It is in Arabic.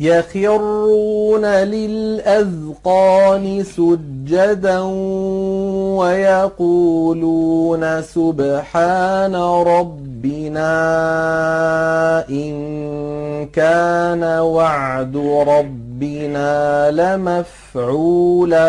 يَخِرُّونَ لِلْأَذْقَانِ سُجَّدًا وَيَقُولُونَ سُبْحَانَ رَبِّنَا إِن كَانَ وَعْدُ رَبِّنَا لَمَفْعُولًا.